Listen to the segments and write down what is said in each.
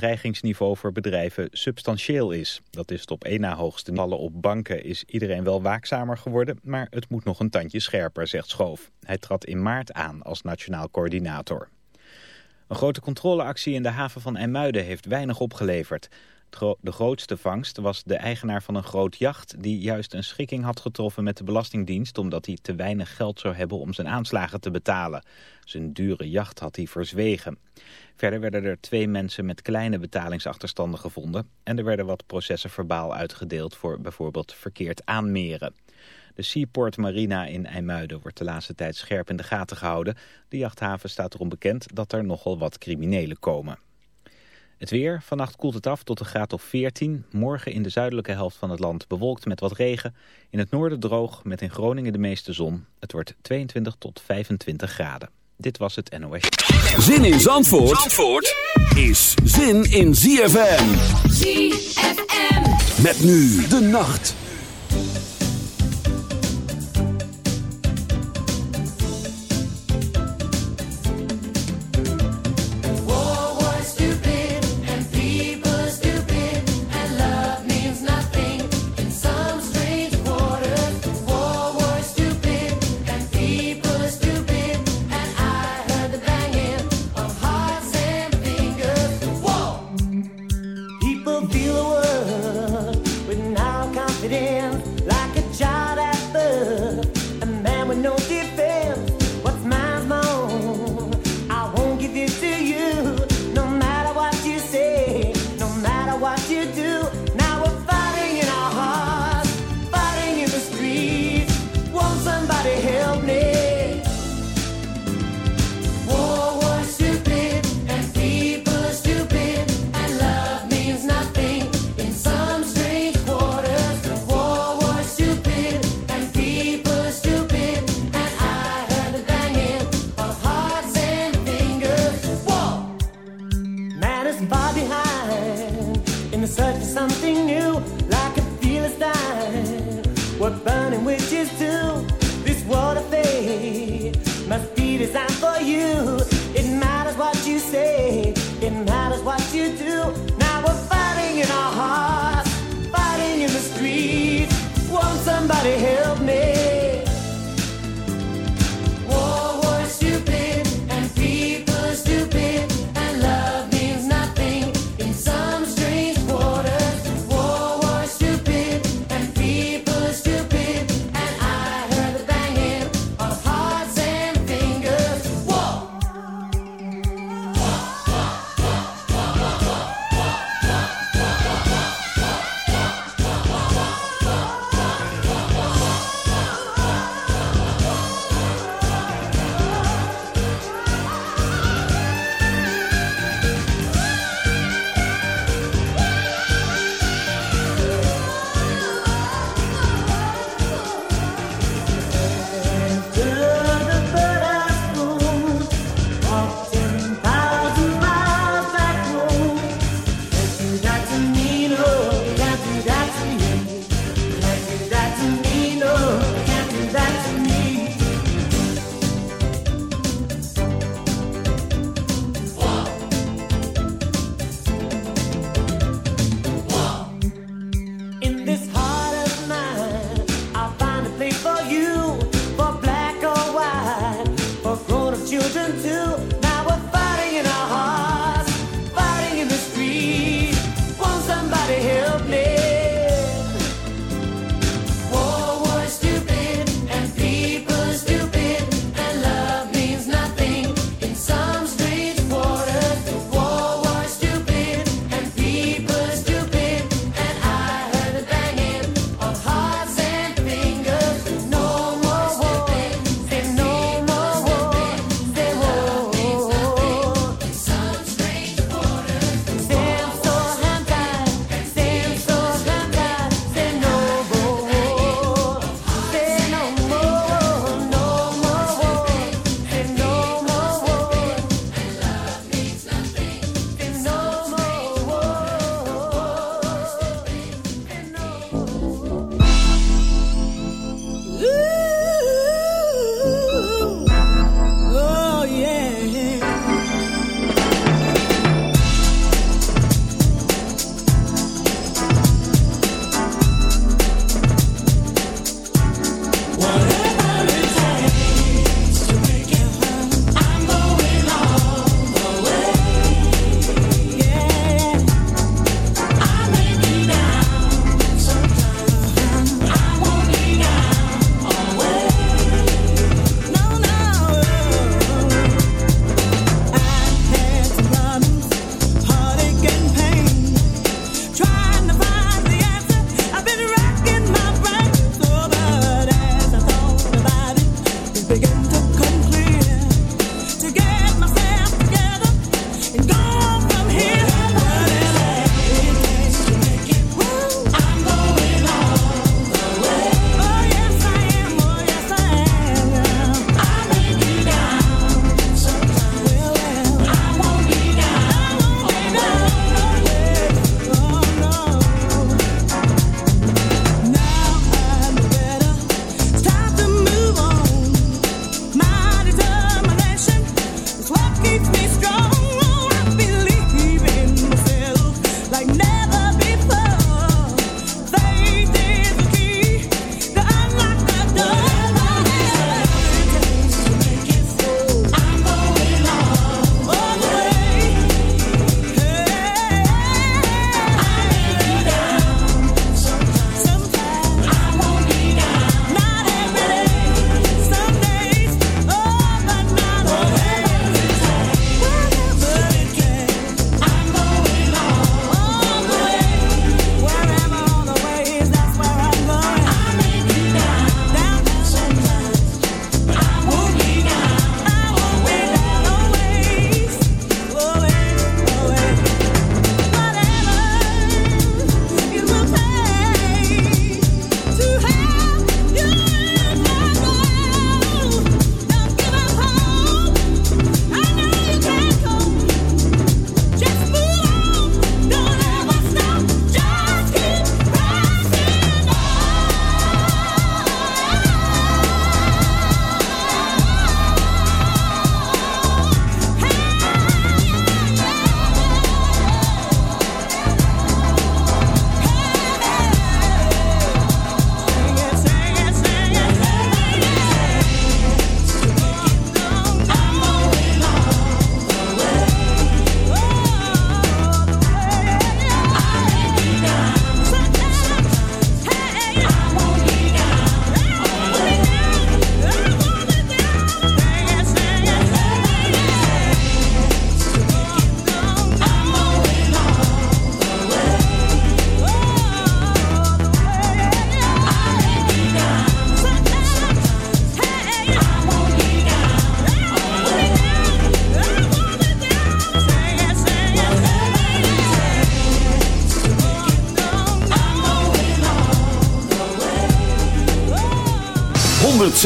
dreigingsniveau voor bedrijven substantieel is. Dat is het op één na hoogste. Vallen op banken is iedereen wel waakzamer geworden, maar het moet nog een tandje scherper, zegt Schoof. Hij trad in maart aan als nationaal coördinator. Een grote controleactie in de haven van IJmuiden heeft weinig opgeleverd. De grootste vangst was de eigenaar van een groot jacht... die juist een schikking had getroffen met de Belastingdienst... omdat hij te weinig geld zou hebben om zijn aanslagen te betalen. Zijn dure jacht had hij verzwegen. Verder werden er twee mensen met kleine betalingsachterstanden gevonden... en er werden wat processen verbaal uitgedeeld voor bijvoorbeeld verkeerd aanmeren. De Seaport Marina in IJmuiden wordt de laatste tijd scherp in de gaten gehouden. De jachthaven staat erom bekend dat er nogal wat criminelen komen. Het weer, vannacht koelt het af tot een graad of 14. Morgen in de zuidelijke helft van het land bewolkt met wat regen. In het noorden droog, met in Groningen de meeste zon. Het wordt 22 tot 25 graden. Dit was het NOS. Zin in Zandvoort, Zandvoort is zin in ZFM. ZFM. Met nu de nacht.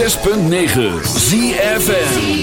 106.9 ZFN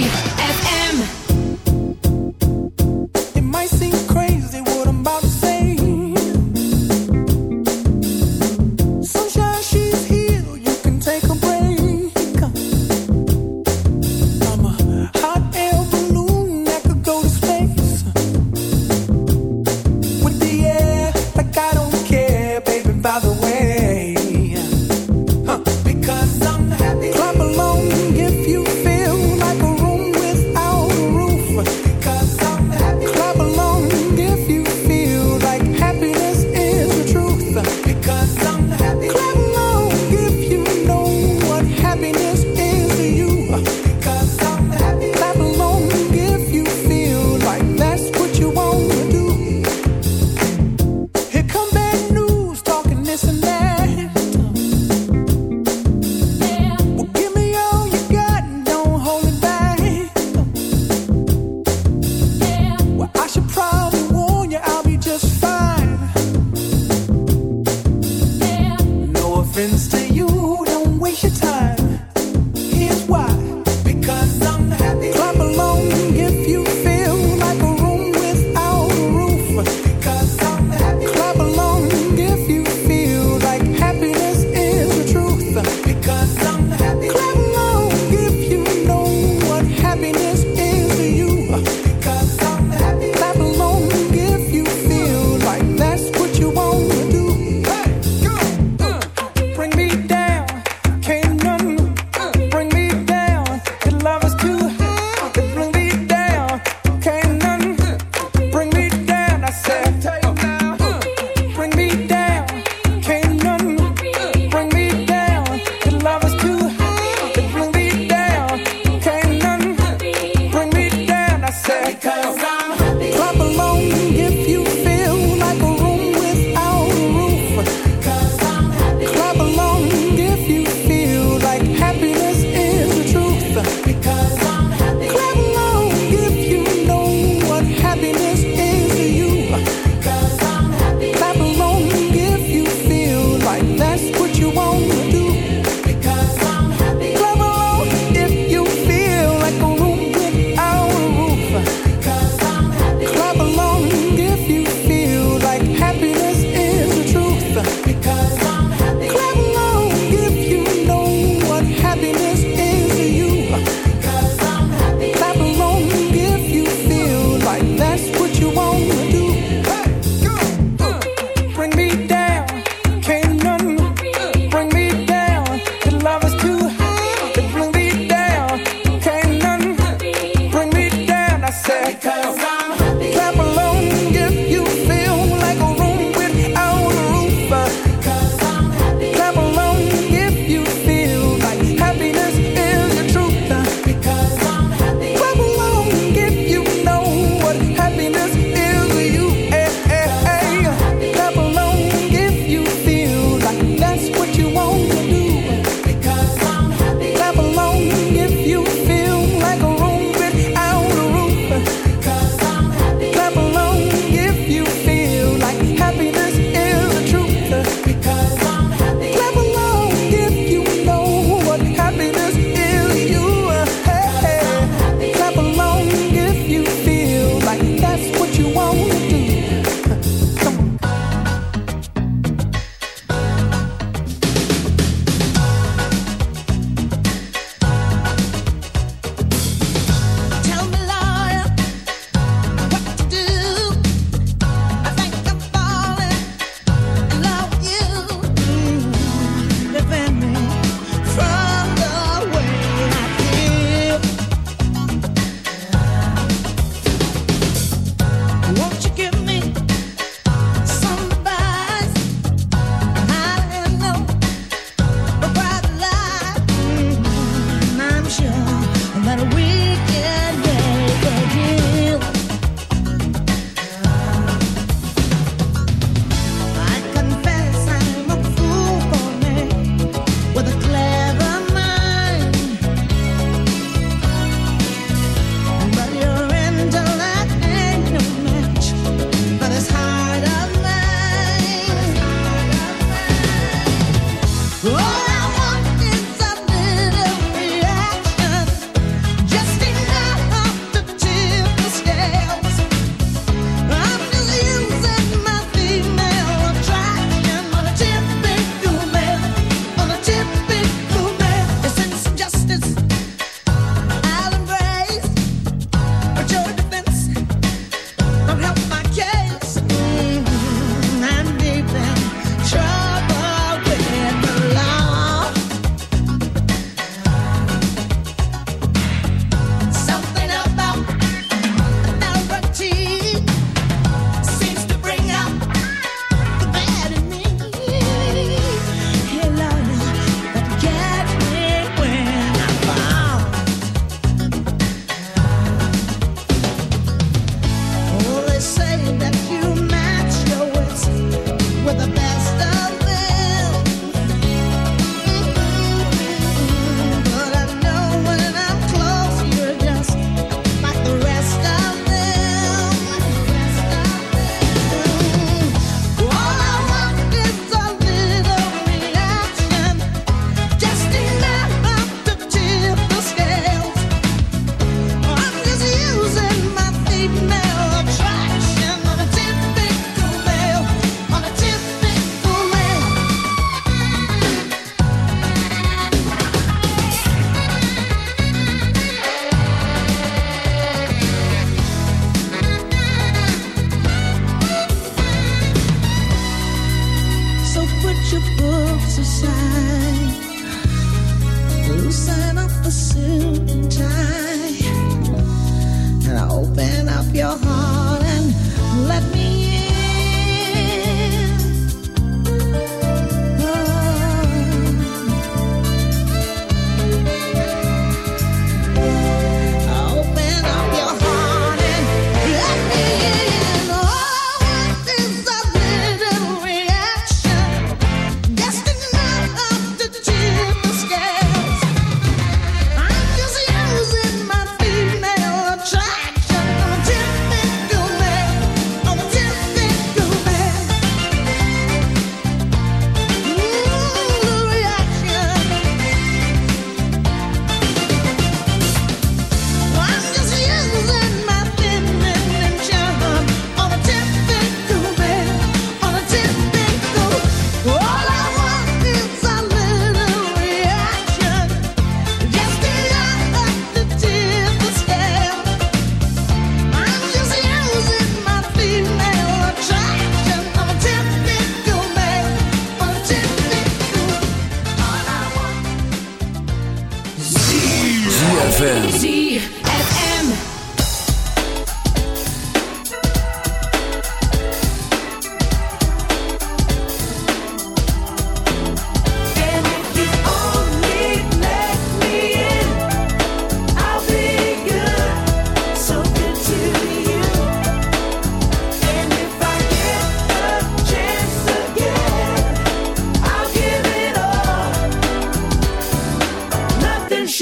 Tip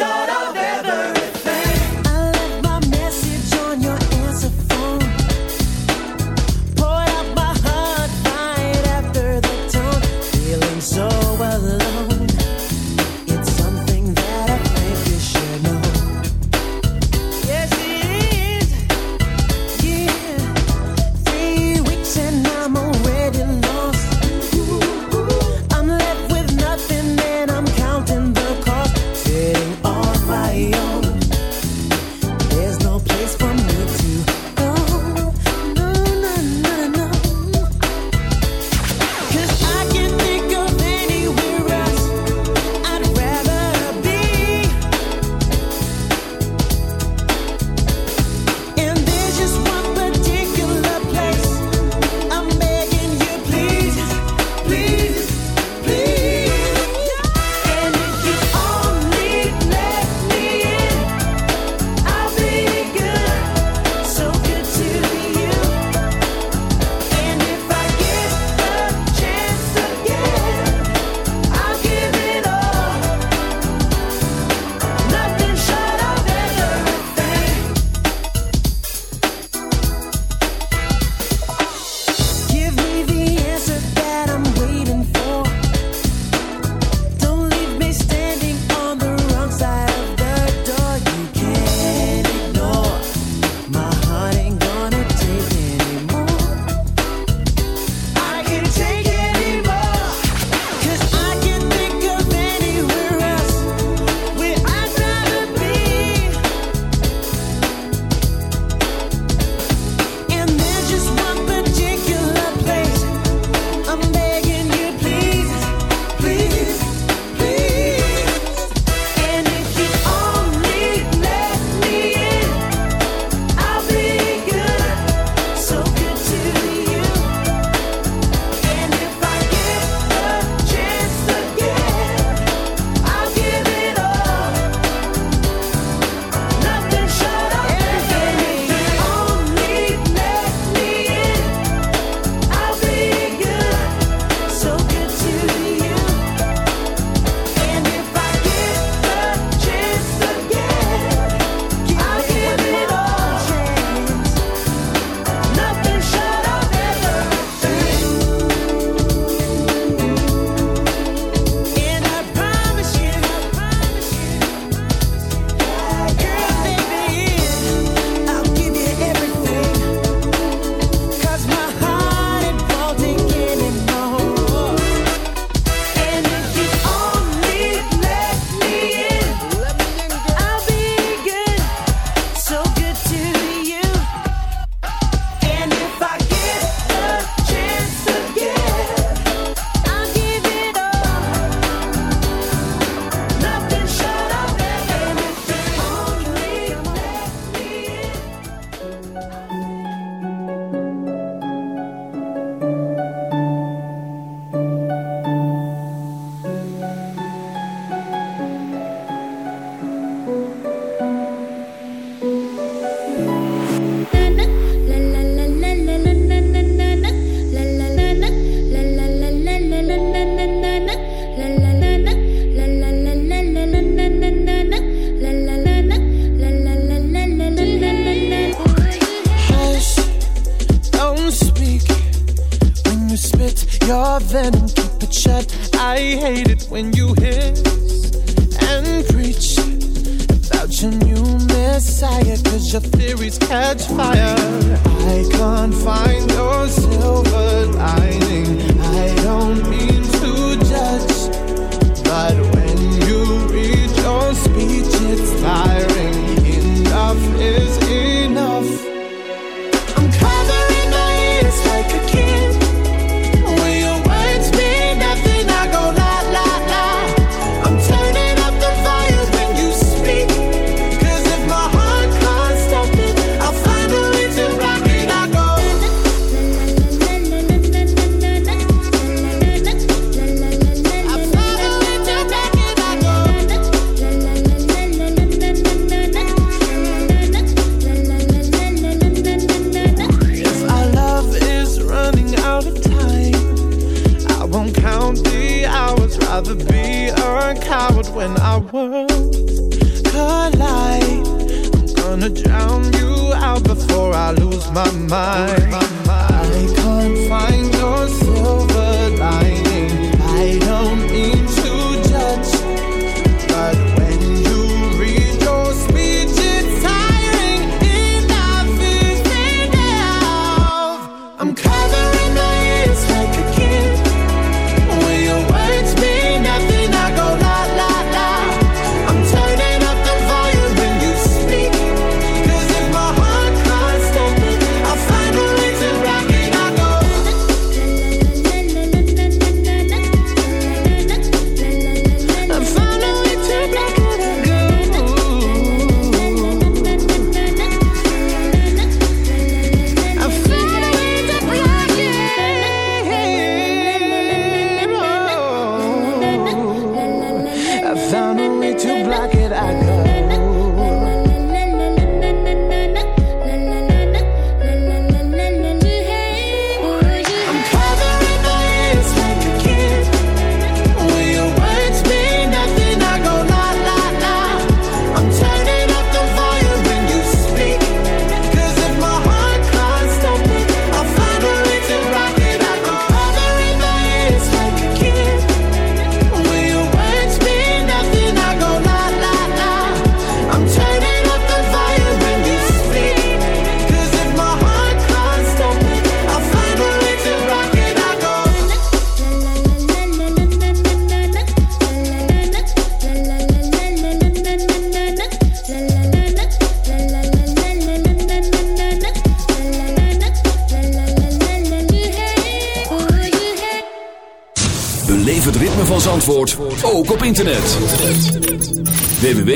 shut up.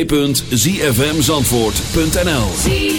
www.zfmzandvoort.nl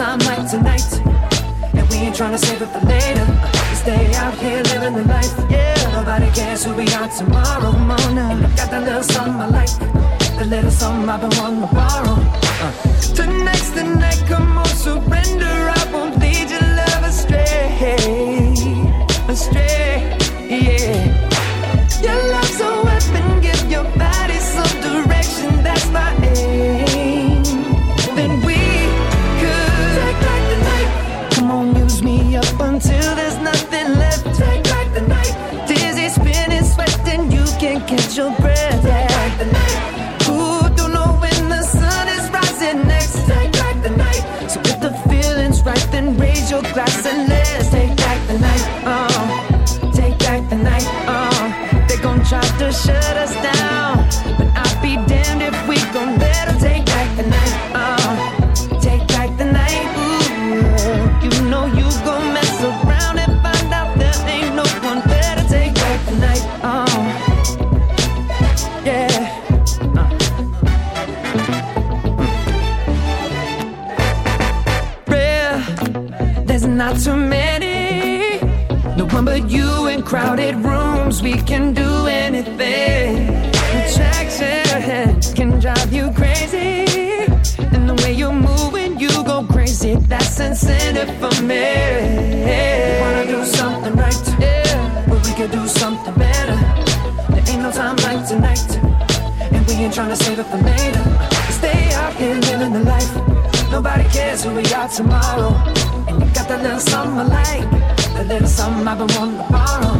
Time like tonight, and we ain't trying to save it for later. Stay out here living the life, yeah. Nobody cares who we are tomorrow morning. And I got that little something I like, the little something I've been wanting to borrow. Uh. Tonight's the night, come on, surrender. I won't glass and not too many. No one but you in crowded rooms. We can do anything. Attraction can drive you crazy. And the way you move when you go crazy, that's incentive for me. We Wanna do something right, yeah. But we could do something better. There ain't no time like tonight. And we ain't trying to save it for later. Stay out here living the life. Nobody cares who we are tomorrow. And you got that little something I like. That little something I've been wanting to borrow.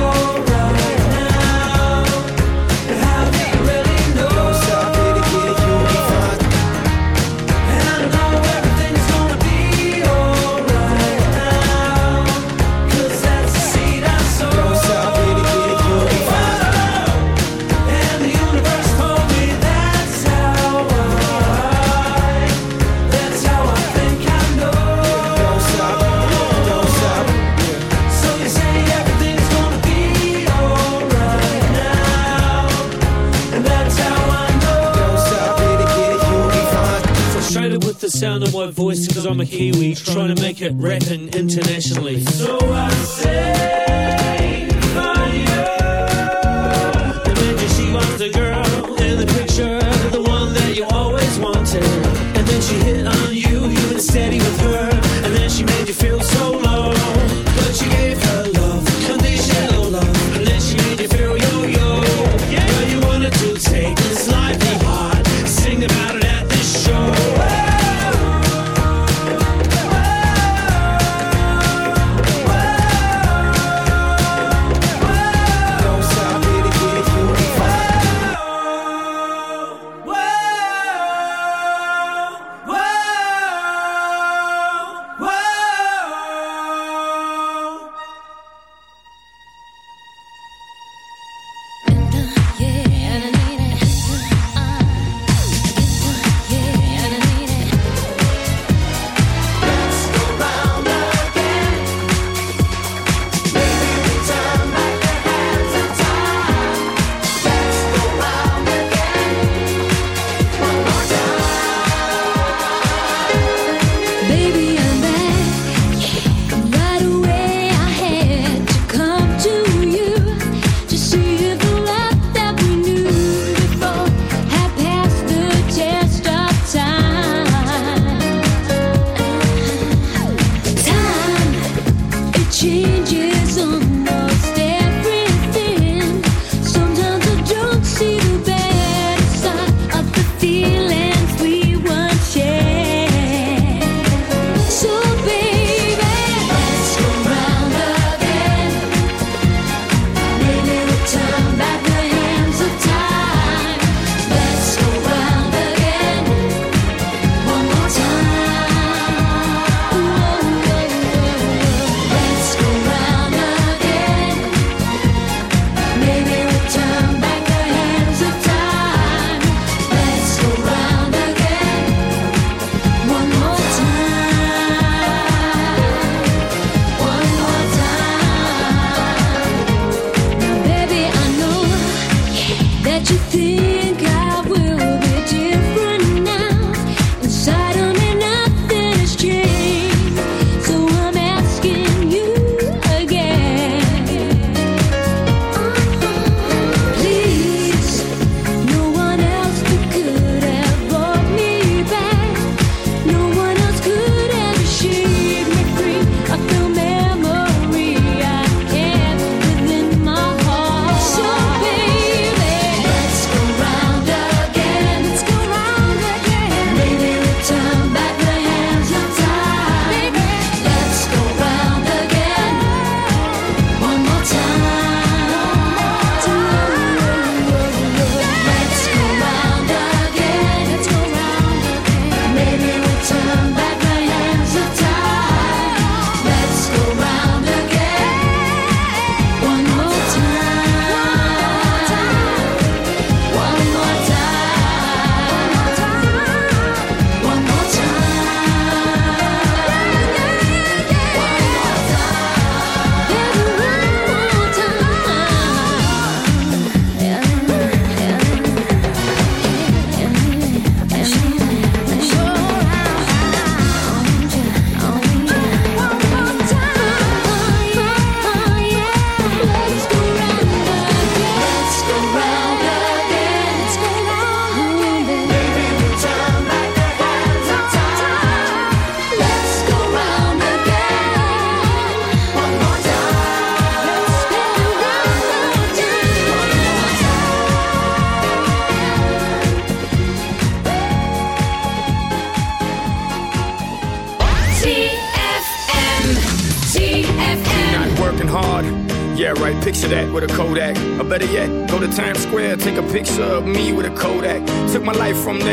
sound of my voice because I'm a Kiwi trying to make it rapping internationally. So I say, she was the girl in the picture, the one that you always wanted. And then she hit on you, you've steady with her.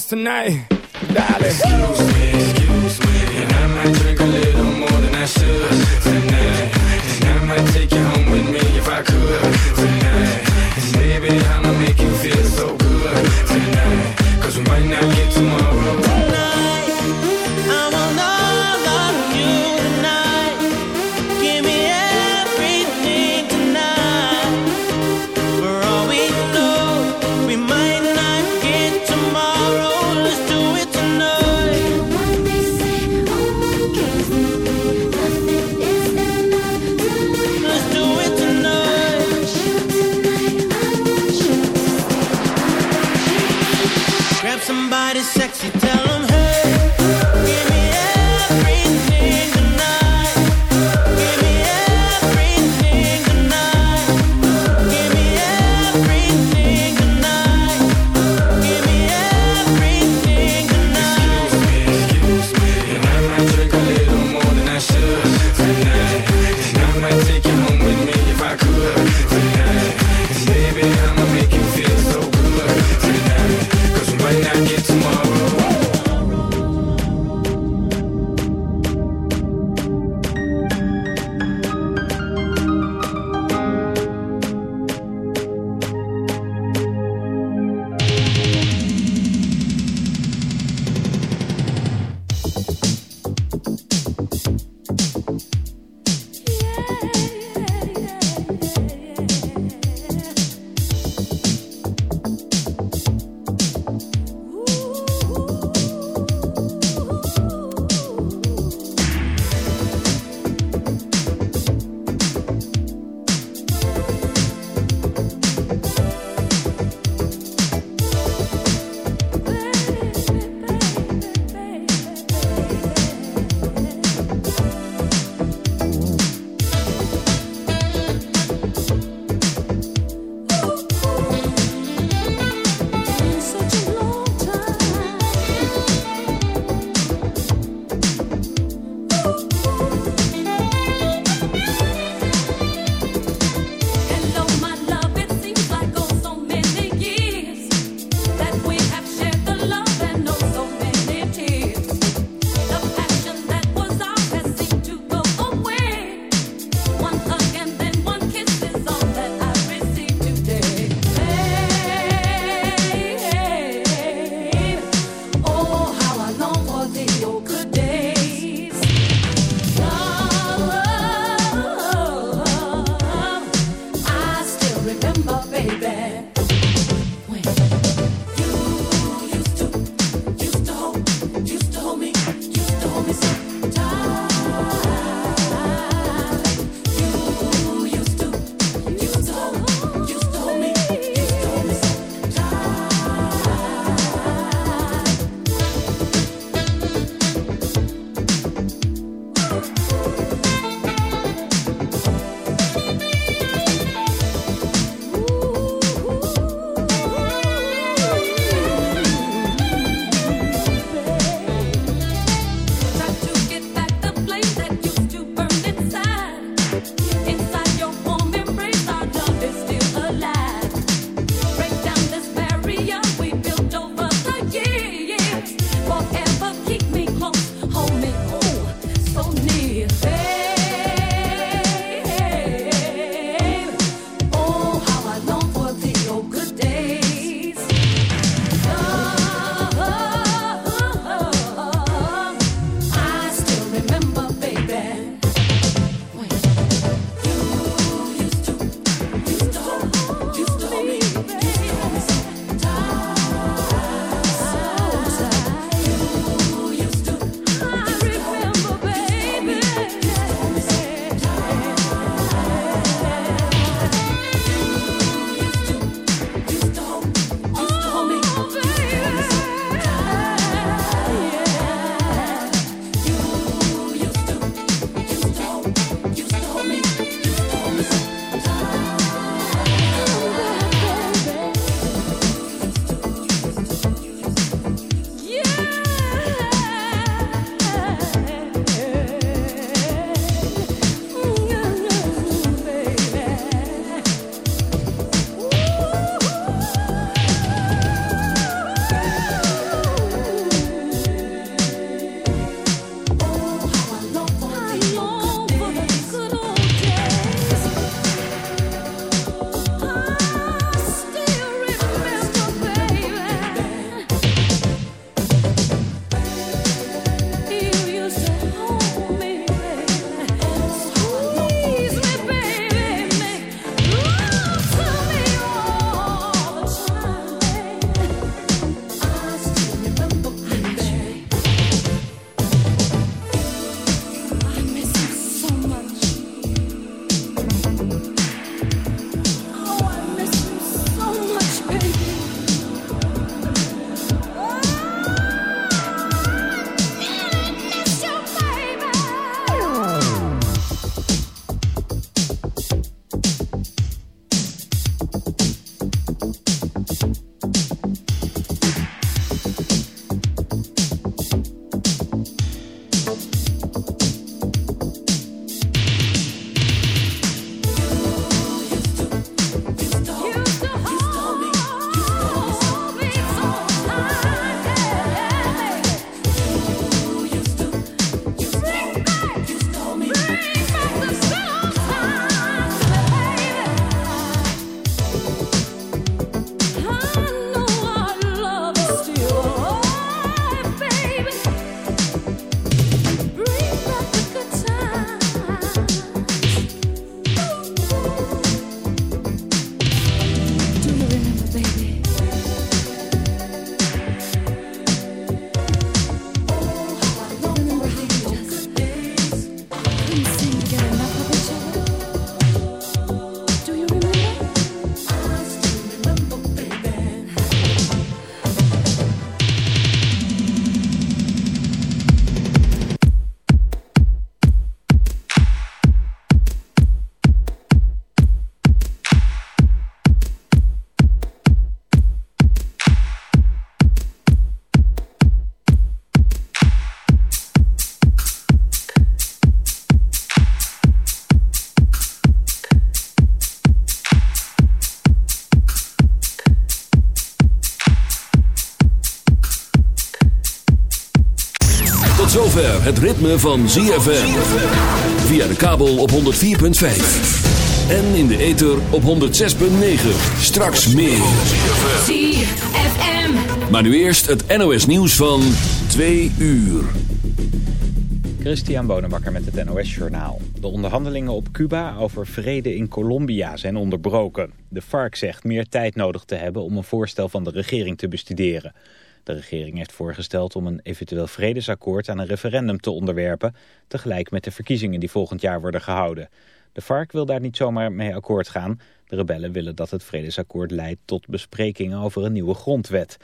promise tonight, darling. Excuse me, excuse me, and I might drink a little more than I should tonight, and I might take you home with me if I could. Het ritme van ZFM. Via de kabel op 104.5. En in de ether op 106.9. Straks meer. ZFM. Maar nu eerst het NOS nieuws van 2 uur. Christian Bonenbakker met het NOS Journaal. De onderhandelingen op Cuba over vrede in Colombia zijn onderbroken. De FARC zegt meer tijd nodig te hebben om een voorstel van de regering te bestuderen. De regering heeft voorgesteld om een eventueel vredesakkoord aan een referendum te onderwerpen... tegelijk met de verkiezingen die volgend jaar worden gehouden. De FARC wil daar niet zomaar mee akkoord gaan. De rebellen willen dat het vredesakkoord leidt tot besprekingen over een nieuwe grondwet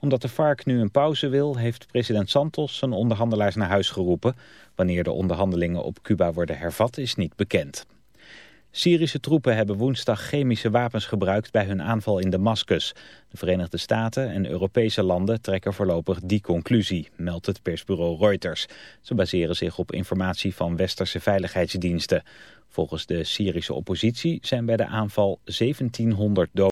omdat de FARC nu een pauze wil, heeft president Santos zijn onderhandelaars naar huis geroepen. Wanneer de onderhandelingen op Cuba worden hervat is niet bekend. Syrische troepen hebben woensdag chemische wapens gebruikt bij hun aanval in Damascus. De Verenigde Staten en Europese landen trekken voorlopig die conclusie, meldt het persbureau Reuters. Ze baseren zich op informatie van westerse veiligheidsdiensten. Volgens de Syrische oppositie zijn bij de aanval 1700 doden.